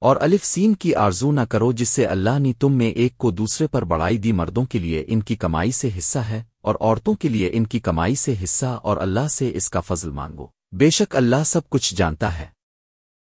اور الف سین کی آرزو نہ کرو جس سے اللہ نے تم میں ایک کو دوسرے پر بڑھائی دی مردوں کے لیے ان کی کمائی سے حصہ ہے اور عورتوں کے لیے ان کی کمائی سے حصہ اور اللہ سے اس کا فضل مانگو۔ بے شک اللہ سب کچھ جانتا ہے۔